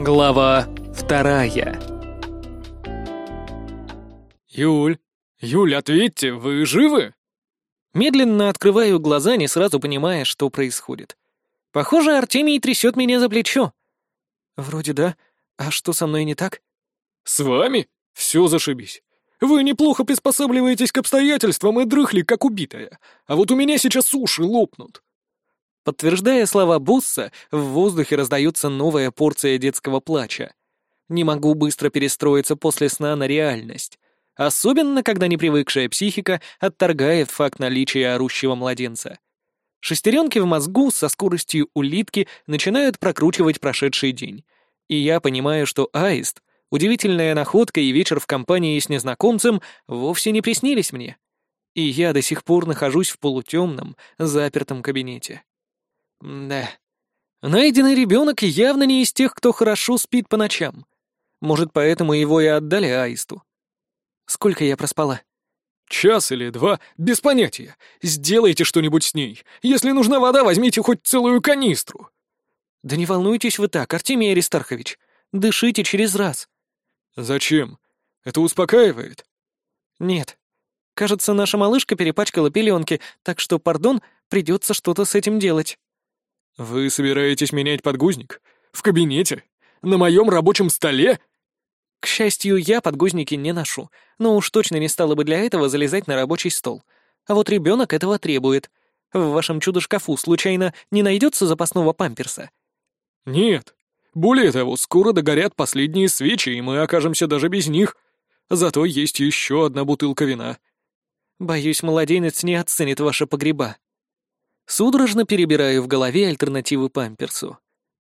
Глава вторая. «Юль, Юль, ответьте, вы живы?» Медленно открываю глаза, не сразу понимая, что происходит. Похоже, Артемий трясет меня за плечо. Вроде да. А что со мной не так? «С вами? Все зашибись. Вы неплохо приспосабливаетесь к обстоятельствам и дрыхли, как убитая. А вот у меня сейчас уши лопнут». Подтверждая слова босса, в воздухе раздается новая порция детского плача. Не могу быстро перестроиться после сна на реальность. Особенно, когда непривыкшая психика отторгает факт наличия орущего младенца. Шестеренки в мозгу со скоростью улитки начинают прокручивать прошедший день. И я понимаю, что аист, удивительная находка и вечер в компании с незнакомцем вовсе не приснились мне. И я до сих пор нахожусь в полутемном, запертом кабинете. Да. Найденный ребенок явно не из тех, кто хорошо спит по ночам. Может, поэтому его и отдали Аисту. Сколько я проспала? Час или два, без понятия. Сделайте что-нибудь с ней. Если нужна вода, возьмите хоть целую канистру. Да не волнуйтесь вы так, Артемий Аристархович. Дышите через раз. Зачем? Это успокаивает? Нет. Кажется, наша малышка перепачкала пеленки, так что, пардон, придется что-то с этим делать. «Вы собираетесь менять подгузник? В кабинете? На моем рабочем столе?» К счастью, я подгузники не ношу, но уж точно не стала бы для этого залезать на рабочий стол. А вот ребенок этого требует. В вашем чудо-шкафу случайно не найдется запасного памперса? Нет. Более того, скоро догорят последние свечи, и мы окажемся даже без них. Зато есть еще одна бутылка вина. Боюсь, младенец не оценит ваши погреба. Судорожно перебираю в голове альтернативы памперсу.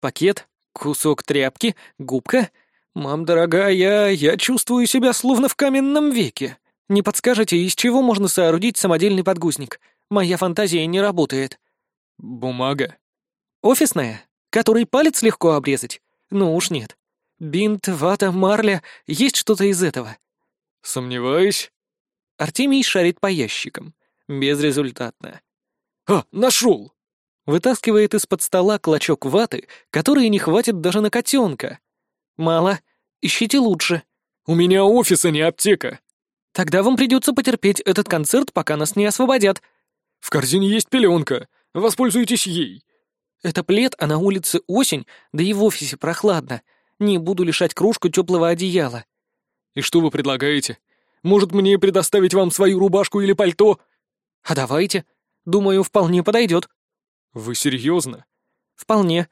Пакет, кусок тряпки, губка. Мам, дорогая, я чувствую себя словно в каменном веке. Не подскажете, из чего можно соорудить самодельный подгузник? Моя фантазия не работает. Бумага. Офисная, который палец легко обрезать? Ну уж нет. Бинт, вата, марля, есть что-то из этого? Сомневаюсь. Артемий шарит по ящикам. Безрезультатно. «А, нашел!» Вытаскивает из-под стола клочок ваты, который не хватит даже на котенка. «Мало. Ищите лучше». «У меня офис, а не аптека». «Тогда вам придется потерпеть этот концерт, пока нас не освободят». «В корзине есть пеленка. Воспользуйтесь ей». «Это плед, а на улице осень, да и в офисе прохладно. Не буду лишать кружку теплого одеяла». «И что вы предлагаете? Может, мне предоставить вам свою рубашку или пальто?» «А давайте. Думаю, вполне подойдет. Вы серьезно? Вполне.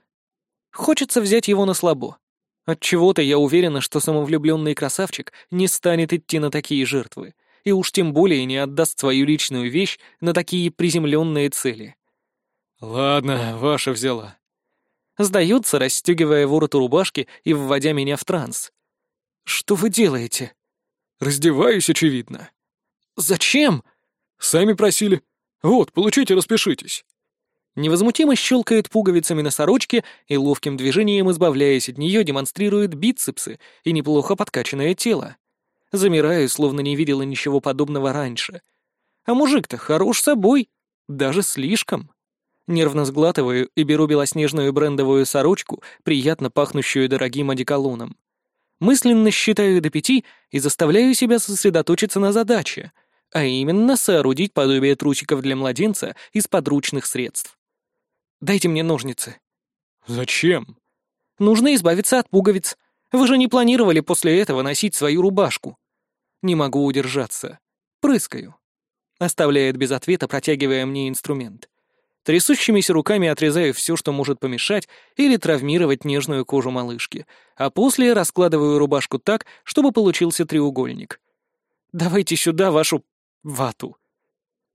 Хочется взять его на слабо. Отчего-то я уверена, что самовлюбленный красавчик не станет идти на такие жертвы, и уж тем более не отдаст свою личную вещь на такие приземленные цели. Ладно, ваша взяла. Сдается, расстегивая ворот рубашки и вводя меня в транс. Что вы делаете? Раздеваюсь, очевидно. Зачем? Сами просили. «Вот, получите, распишитесь». Невозмутимо щелкает пуговицами на сорочке и ловким движением, избавляясь от нее, демонстрирует бицепсы и неплохо подкачанное тело. Замираю, словно не видела ничего подобного раньше. А мужик-то хорош собой, даже слишком. Нервно сглатываю и беру белоснежную брендовую сорочку, приятно пахнущую дорогим одеколоном. Мысленно считаю до пяти и заставляю себя сосредоточиться на задаче — а именно соорудить подобие трусиков для младенца из подручных средств. Дайте мне ножницы. Зачем? Нужно избавиться от пуговиц. Вы же не планировали после этого носить свою рубашку. Не могу удержаться. Прыскаю. Оставляет без ответа, протягивая мне инструмент. Трясущимися руками отрезаю все, что может помешать или травмировать нежную кожу малышки, а после раскладываю рубашку так, чтобы получился треугольник. «Давайте сюда вашу вату.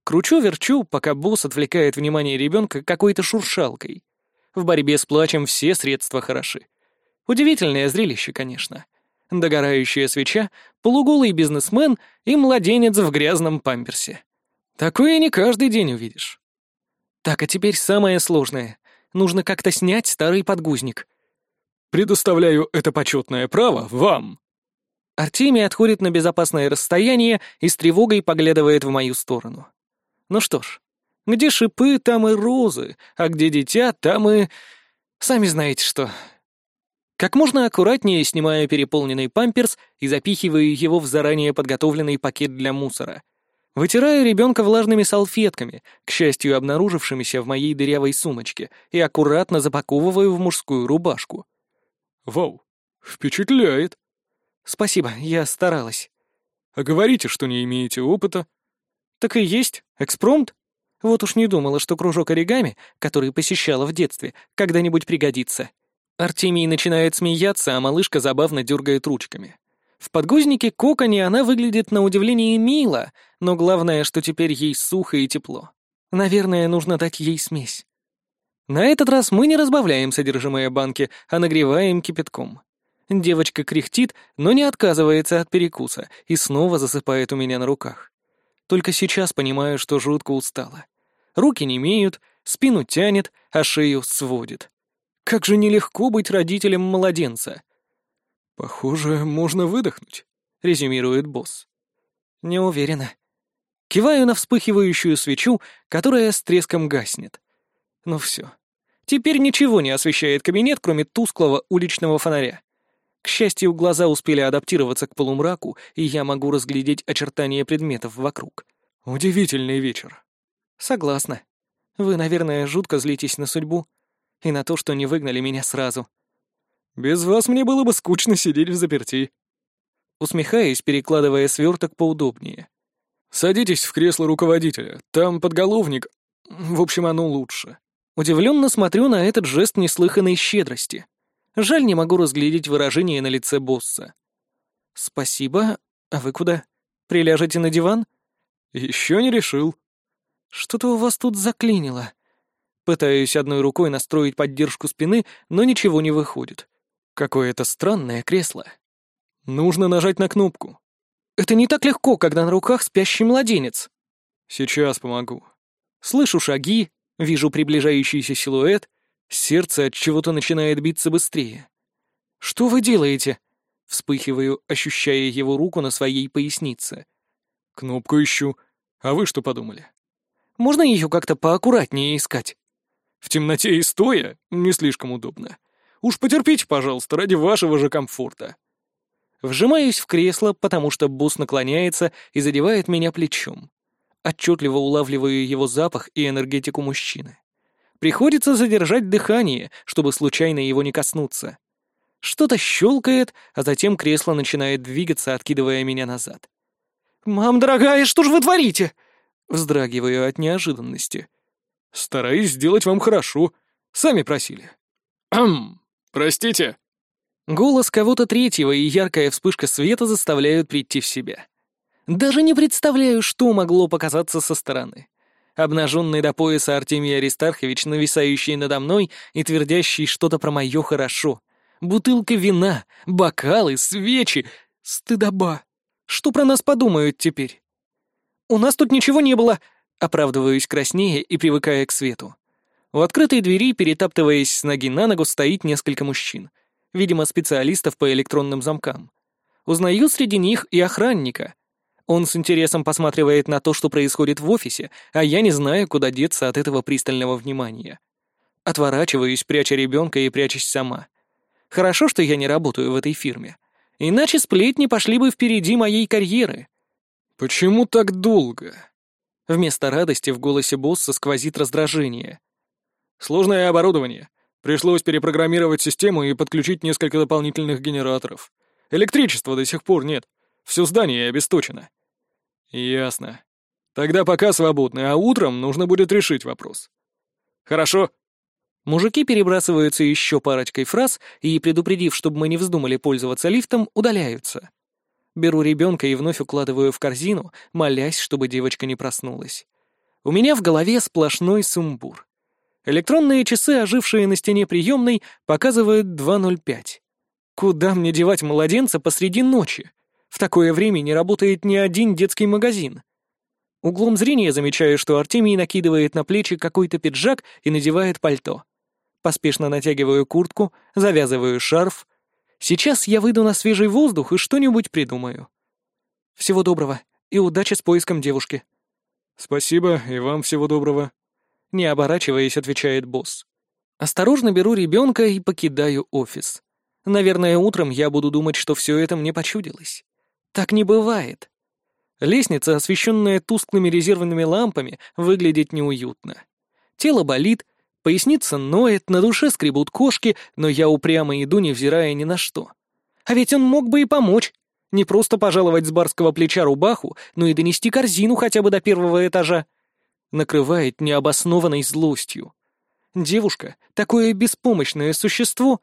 Кручу-верчу, пока босс отвлекает внимание ребенка какой-то шуршалкой. В борьбе с плачем все средства хороши. Удивительное зрелище, конечно. Догорающая свеча, полуголый бизнесмен и младенец в грязном памперсе. Такое не каждый день увидишь. Так, а теперь самое сложное. Нужно как-то снять старый подгузник. Предоставляю это почетное право вам. Артемий отходит на безопасное расстояние и с тревогой поглядывает в мою сторону. Ну что ж, где шипы, там и розы, а где дитя, там и... Сами знаете что. Как можно аккуратнее снимаю переполненный памперс и запихиваю его в заранее подготовленный пакет для мусора. Вытираю ребенка влажными салфетками, к счастью, обнаружившимися в моей дырявой сумочке, и аккуратно запаковываю в мужскую рубашку. «Вау, впечатляет!» «Спасибо, я старалась». «А говорите, что не имеете опыта?» «Так и есть. Экспромт. Вот уж не думала, что кружок оригами, который посещала в детстве, когда-нибудь пригодится». Артемий начинает смеяться, а малышка забавно дергает ручками. В подгузнике коконе она выглядит на удивление мило, но главное, что теперь ей сухо и тепло. Наверное, нужно дать ей смесь. На этот раз мы не разбавляем содержимое банки, а нагреваем кипятком. Девочка кряхтит, но не отказывается от перекуса и снова засыпает у меня на руках. Только сейчас понимаю, что жутко устала. Руки не имеют, спину тянет, а шею сводит. Как же нелегко быть родителем младенца. «Похоже, можно выдохнуть», — резюмирует босс. «Не уверена». Киваю на вспыхивающую свечу, которая с треском гаснет. Ну все. Теперь ничего не освещает кабинет, кроме тусклого уличного фонаря. К счастью, глаза успели адаптироваться к полумраку, и я могу разглядеть очертания предметов вокруг. Удивительный вечер. Согласна. Вы, наверное, жутко злитесь на судьбу и на то, что не выгнали меня сразу. Без вас мне было бы скучно сидеть в заперти. Усмехаясь, перекладывая сверток поудобнее. Садитесь в кресло руководителя. Там подголовник. В общем, оно лучше. Удивленно смотрю на этот жест неслыханной щедрости. Жаль, не могу разглядеть выражение на лице босса. «Спасибо. А вы куда? Приляжете на диван?» «Еще не решил». «Что-то у вас тут заклинило». Пытаюсь одной рукой настроить поддержку спины, но ничего не выходит. Какое-то странное кресло. Нужно нажать на кнопку. Это не так легко, когда на руках спящий младенец. Сейчас помогу. Слышу шаги, вижу приближающийся силуэт, сердце от чего-то начинает биться быстрее. Что вы делаете? Вспыхиваю, ощущая его руку на своей пояснице. Кнопку ищу. А вы что подумали? Можно ее как-то поаккуратнее искать? В темноте и стоя не слишком удобно. Уж потерпите, пожалуйста, ради вашего же комфорта. Вжимаюсь в кресло, потому что босс наклоняется и задевает меня плечом. Отчетливо улавливаю его запах и энергетику мужчины. Приходится задержать дыхание, чтобы случайно его не коснуться. Что-то щелкает, а затем кресло начинает двигаться, откидывая меня назад. «Мам, дорогая, что же вы творите?» Вздрагиваю от неожиданности. «Стараюсь сделать вам хорошо. Сами просили». «Хм, простите». Голос кого-то третьего и яркая вспышка света заставляют прийти в себя. Даже не представляю, что могло показаться со стороны. Обнаженный до пояса Артемий Аристархович, нависающий надо мной и твердящий что-то про мое хорошо. Бутылка вина, бокалы, свечи. Стыдоба. Что про нас подумают теперь? «У нас тут ничего не было», — оправдываюсь краснее и привыкая к свету. У открытой двери, перетаптываясь с ноги на ногу, стоит несколько мужчин. Видимо, специалистов по электронным замкам. Узнаю среди них и охранника. Он с интересом посматривает на то, что происходит в офисе, а я не знаю, куда деться от этого пристального внимания. Отворачиваюсь, пряча ребенка и прячусь сама. Хорошо, что я не работаю в этой фирме. Иначе сплетни пошли бы впереди моей карьеры. «Почему так долго?» Вместо радости в голосе босса сквозит раздражение. «Сложное оборудование. Пришлось перепрограммировать систему и подключить несколько дополнительных генераторов. Электричества до сих пор нет. Все здание обесточено». «Ясно. Тогда пока свободны, а утром нужно будет решить вопрос». «Хорошо». Мужики перебрасываются еще парочкой фраз и, предупредив, чтобы мы не вздумали пользоваться лифтом, удаляются. Беру ребенка и вновь укладываю в корзину, молясь, чтобы девочка не проснулась. У меня в голове сплошной сумбур. Электронные часы, ожившие на стене приемной, показывают 2.05. Куда мне девать младенца посреди ночи? В такое время не работает ни один детский магазин. Углом зрения замечаю, что Артемий накидывает на плечи какой-то пиджак и надевает пальто. Поспешно натягиваю куртку, завязываю шарф, Сейчас я выйду на свежий воздух и что-нибудь придумаю. Всего доброго и удачи с поиском девушки. Спасибо, и вам всего доброго. Не оборачиваясь, отвечает босс. Осторожно беру ребенка и покидаю офис. Наверное, утром я буду думать, что все это мне почудилось. Так не бывает. Лестница, освещенная тусклыми резервными лампами, выглядит неуютно. Тело болит, поясница ноет, на душе скребут кошки, но я упрямо иду, невзирая ни на что. А ведь он мог бы и помочь. Не просто пожаловать с барского плеча рубаху, но и донести корзину хотя бы до первого этажа. Накрывает необоснованной злостью. Девушка — такое беспомощное существо.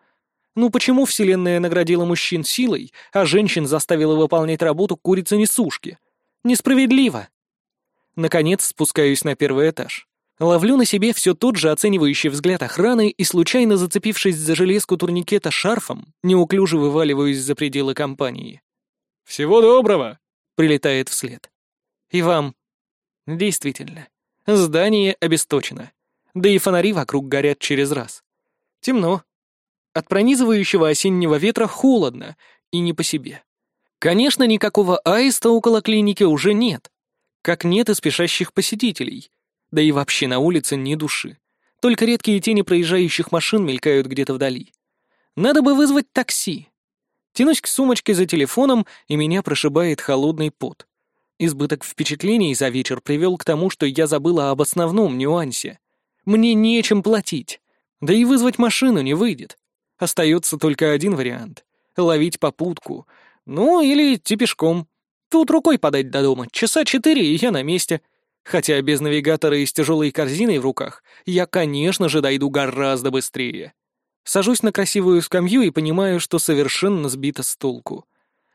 Ну почему Вселенная наградила мужчин силой, а женщин заставила выполнять работу курицы-несушки? Несправедливо. Наконец спускаюсь на первый этаж. Ловлю на себе все тот же оценивающий взгляд охраны и, случайно зацепившись за железку турникета шарфом, неуклюже вываливаюсь за пределы компании. «Всего доброго!» — прилетает вслед. «И вам». Действительно, здание обесточено. Да и фонари вокруг горят через раз. Темно. От пронизывающего осеннего ветра холодно и не по себе. Конечно, никакого аиста около клиники уже нет. Как нет и спешащих посетителей. Да и вообще на улице ни души. Только редкие тени проезжающих машин мелькают где-то вдали. Надо бы вызвать такси. Тянусь к сумочке за телефоном, и меня прошибает холодный пот. Избыток впечатлений за вечер привел к тому, что я забыла об основном нюансе. Мне нечем платить. Да и вызвать машину не выйдет. Остается только один вариант — ловить попутку, ну, или идти пешком. Тут рукой подать до дома. Часа четыре, и я на месте. Хотя без навигатора и с тяжелой корзиной в руках я, конечно же, дойду гораздо быстрее. Сажусь на красивую скамью и понимаю, что совершенно сбита с толку.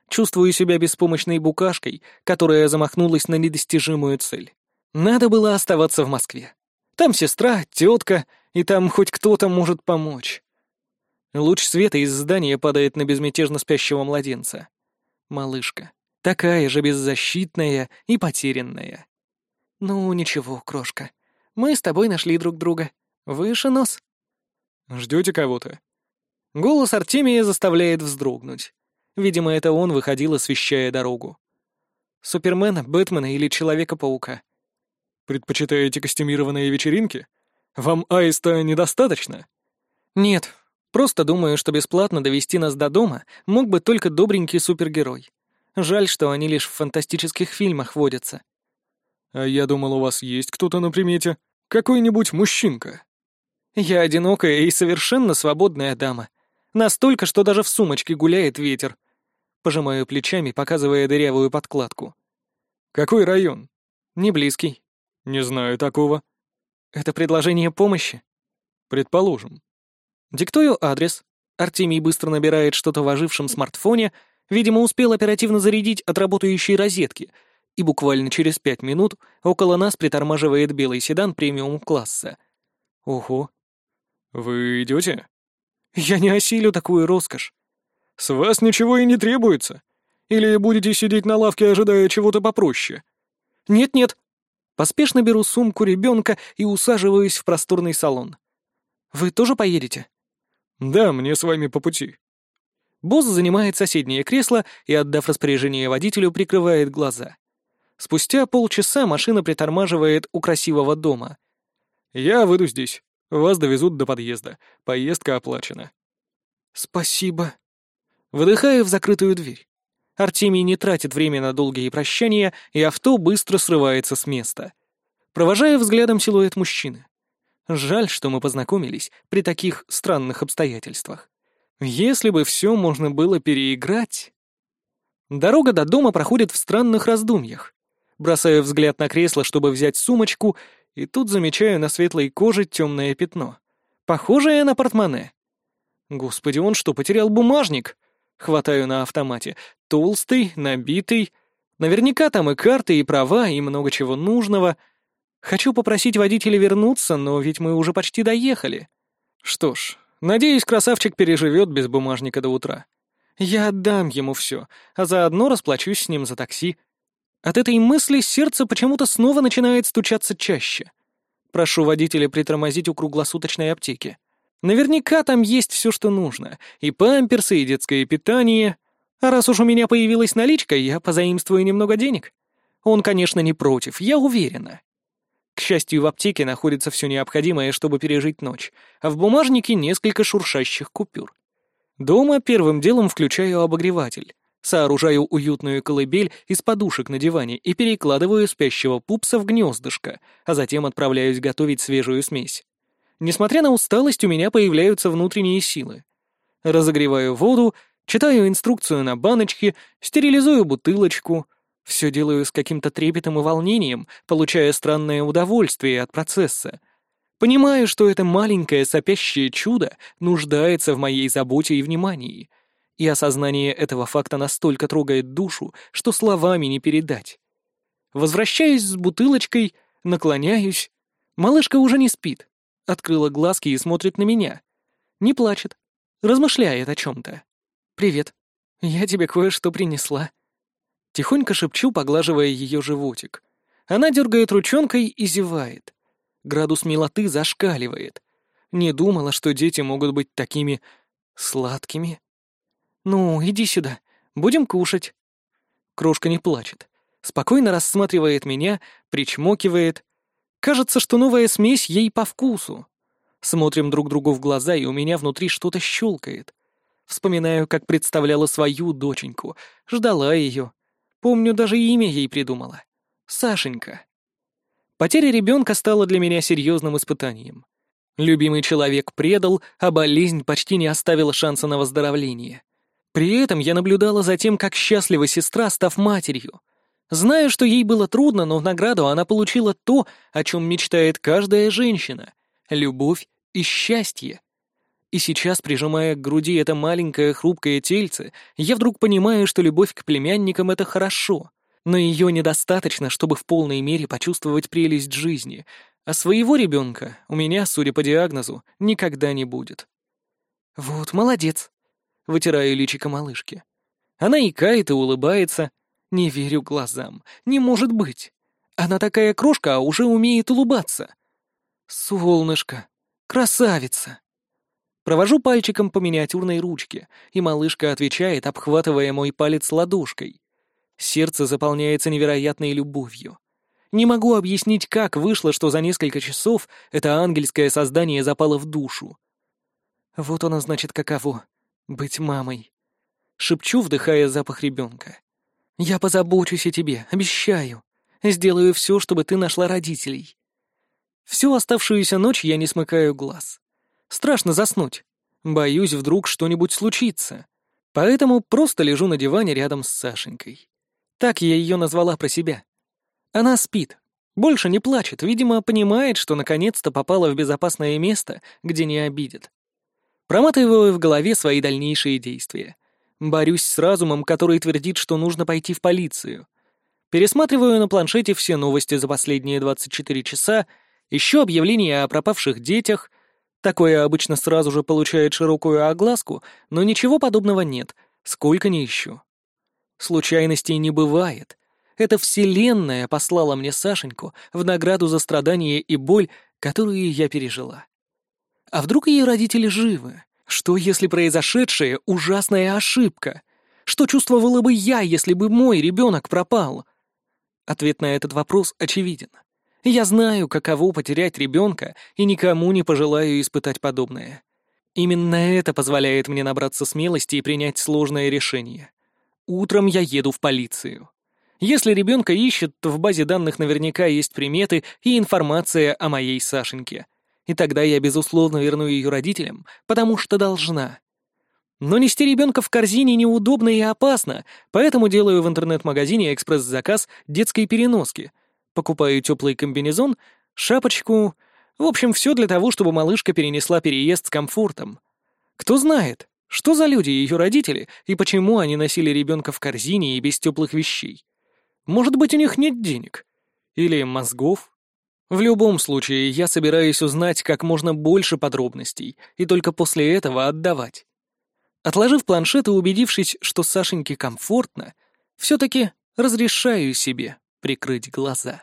Чувствую себя беспомощной букашкой, которая замахнулась на недостижимую цель. Надо было оставаться в Москве. Там сестра, тетка, и там хоть кто-то может помочь. Луч света из здания падает на безмятежно спящего младенца малышка. Такая же беззащитная и потерянная. Ну, ничего, крошка. Мы с тобой нашли друг друга. Выше нос. Ждете кого-то? Голос Артемия заставляет вздрогнуть. Видимо, это он выходил, освещая дорогу. Супермена, Бэтмена или Человека-паука. Предпочитаете костюмированные вечеринки? Вам аиста недостаточно? Нет, Просто думаю, что бесплатно довести нас до дома мог бы только добренький супергерой. Жаль, что они лишь в фантастических фильмах водятся. А я думал, у вас есть кто-то на примете. Какой-нибудь мужчинка. Я одинокая и совершенно свободная дама. Настолько, что даже в сумочке гуляет ветер. Пожимаю плечами, показывая дырявую подкладку. Какой район? Не близкий. Не знаю такого. Это предложение помощи? Предположим. Диктую адрес. Артемий быстро набирает что-то в ожившем смартфоне, видимо, успел оперативно зарядить от работающей розетки, и буквально через пять минут около нас притормаживает белый седан премиум-класса. Ого. «Вы идете? «Я не осилю такую роскошь». «С вас ничего и не требуется. Или будете сидеть на лавке, ожидая чего-то попроще?» «Нет-нет». Поспешно беру сумку ребенка и усаживаюсь в просторный салон. «Вы тоже поедете?» «Да, мне с вами по пути». Босс занимает соседнее кресло и, отдав распоряжение водителю, прикрывает глаза. Спустя полчаса машина притормаживает у красивого дома. «Я выйду здесь. Вас довезут до подъезда. Поездка оплачена». «Спасибо». Выдыхаю в закрытую дверь. Артемий не тратит время на долгие прощания, и авто быстро срывается с места. Провожая взглядом силуэт мужчины. Жаль, что мы познакомились при таких странных обстоятельствах. Если бы все можно было переиграть... Дорога до дома проходит в странных раздумьях. Бросаю взгляд на кресло, чтобы взять сумочку, и тут замечаю на светлой коже темное пятно. Похожее на портмоне. Господи, он что, потерял бумажник? Хватаю на автомате. Толстый, набитый. Наверняка там и карты, и права, и много чего нужного — Хочу попросить водителя вернуться, но ведь мы уже почти доехали. Что ж, надеюсь, красавчик переживет без бумажника до утра. Я отдам ему все, а заодно расплачусь с ним за такси. От этой мысли сердце почему-то снова начинает стучаться чаще. Прошу водителя притормозить у круглосуточной аптеки. Наверняка там есть все, что нужно. И памперсы, и детское питание. А раз уж у меня появилась наличка, я позаимствую немного денег. Он, конечно, не против, я уверена. К счастью, в аптеке находится все необходимое, чтобы пережить ночь, а в бумажнике несколько шуршащих купюр. Дома первым делом включаю обогреватель, сооружаю уютную колыбель из подушек на диване и перекладываю спящего пупса в гнездышко, а затем отправляюсь готовить свежую смесь. Несмотря на усталость, у меня появляются внутренние силы. Разогреваю воду, читаю инструкцию на баночке, стерилизую бутылочку. Все делаю с каким-то трепетом и волнением, получая странное удовольствие от процесса — Понимаю, что это маленькое сопящее чудо нуждается в моей заботе и внимании. И осознание этого факта настолько трогает душу, что словами не передать. Возвращаюсь с бутылочкой, наклоняюсь. Малышка уже не спит. Открыла глазки и смотрит на меня. Не плачет. Размышляет о чем-то. «Привет. Я тебе кое-что принесла». Тихонько шепчу, поглаживая ее животик. Она дергает ручонкой и зевает. Градус милоты зашкаливает. Не думала, что дети могут быть такими... сладкими. «Ну, иди сюда. Будем кушать». Крошка не плачет. Спокойно рассматривает меня, причмокивает. Кажется, что новая смесь ей по вкусу. Смотрим друг другу в глаза, и у меня внутри что-то щелкает. Вспоминаю, как представляла свою доченьку, ждала ее. Помню, даже имя ей придумала. Сашенька. Потеря ребенка стала для меня серьезным испытанием. Любимый человек предал, а болезнь почти не оставила шанса на выздоровление. При этом я наблюдала за тем, как счастлива сестра, став матерью. Знаю, что ей было трудно, но в награду она получила то, о чем мечтает каждая женщина — любовь и счастье. И сейчас, прижимая к груди это маленькое хрупкое тельце, я вдруг понимаю, что любовь к племянникам — это хорошо — но ее недостаточно, чтобы в полной мере почувствовать прелесть жизни, а своего ребенка у меня, судя по диагнозу, никогда не будет. «Вот, молодец!» — вытираю личико малышки. Она икает и улыбается. Не верю глазам. Не может быть. Она такая крошка, а уже умеет улыбаться. Солнышко. Красавица. Провожу пальчиком по миниатюрной ручке, и малышка отвечает, обхватывая мой палец ладошкой. Сердце заполняется невероятной любовью. Не могу объяснить, как вышло, что за несколько часов это ангельское создание запало в душу. Вот оно значит каково — быть мамой. Шепчу, вдыхая запах ребенка. Я позабочусь о тебе, обещаю. Сделаю все, чтобы ты нашла родителей. Всю оставшуюся ночь я не смыкаю глаз. Страшно заснуть. Боюсь, вдруг что-нибудь случится. Поэтому просто лежу на диване рядом с Сашенькой. Так я ее назвала про себя. Она спит, больше не плачет, видимо, понимает, что наконец-то попала в безопасное место, где не обидит. Проматываю в голове свои дальнейшие действия. Борюсь с разумом, который твердит, что нужно пойти в полицию. Пересматриваю на планшете все новости за последние 24 часа, ищу объявления о пропавших детях. Такое обычно сразу же получает широкую огласку, но ничего подобного нет, сколько не ищу. Случайностей не бывает. Эта вселенная послала мне Сашеньку в награду за страдания и боль, которые я пережила. А вдруг ее родители живы? Что, если произошедшее — ужасная ошибка? Что чувствовала бы я, если бы мой ребенок пропал? Ответ на этот вопрос очевиден. Я знаю, каково потерять ребенка, и никому не пожелаю испытать подобное. Именно это позволяет мне набраться смелости и принять сложное решение. Утром я еду в полицию. Если ребенка ищет, в базе данных наверняка есть приметы и информация о моей Сашеньке. И тогда я, безусловно, верну ее родителям, потому что должна. Но нести ребенка в корзине неудобно и опасно, поэтому делаю в интернет-магазине экспресс-заказ детской переноски. Покупаю теплый комбинезон, шапочку... В общем, все для того, чтобы малышка перенесла переезд с комфортом. Кто знает, что за люди ее родители, и почему они носили ребенка в корзине и без теплых вещей? Может быть, у них нет денег? Или мозгов? В любом случае, я собираюсь узнать как можно больше подробностей, и только после этого отдавать. Отложив планшет и убедившись, что Сашеньке комфортно, все-таки разрешаю себе прикрыть глаза.